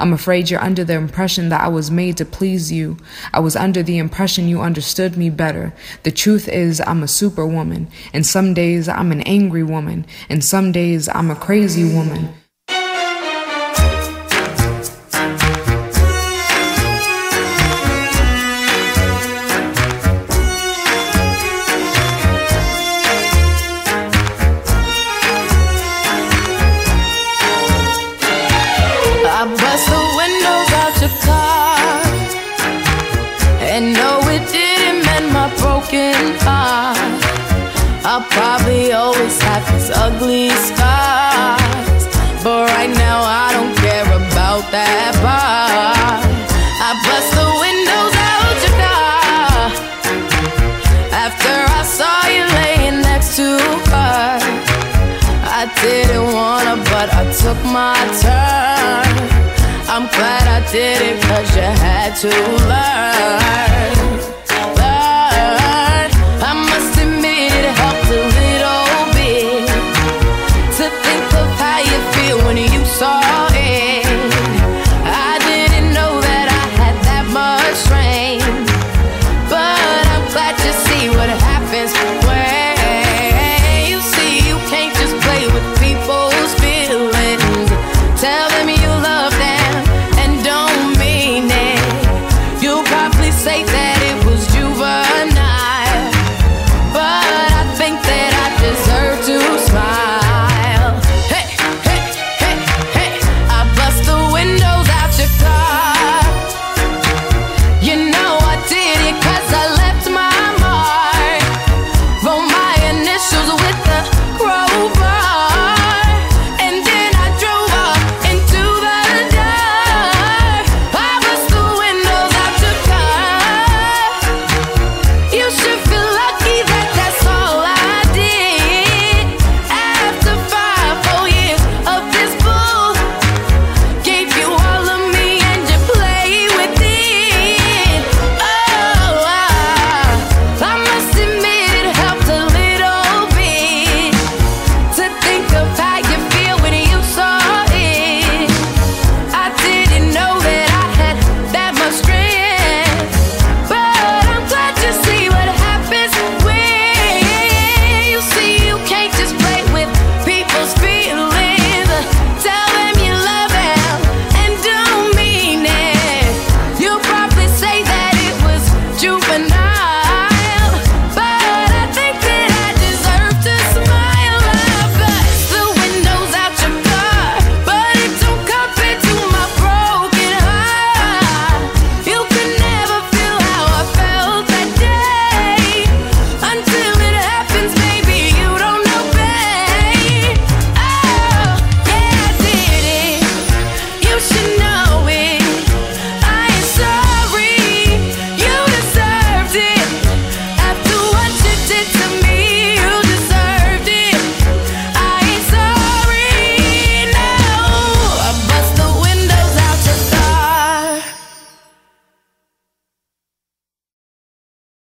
I'm afraid you're under the impression that I was made to please you. I was under the impression you understood me better. The truth is, I'm a superwoman, and some days I'm an angry woman, and some days I'm a crazy woman. Ugly scars. But right now, I don't care about that part. I bust the windows out your car after I saw you laying next to her. I didn't wanna, but I took my turn. I'm glad I did it, cause you had to learn.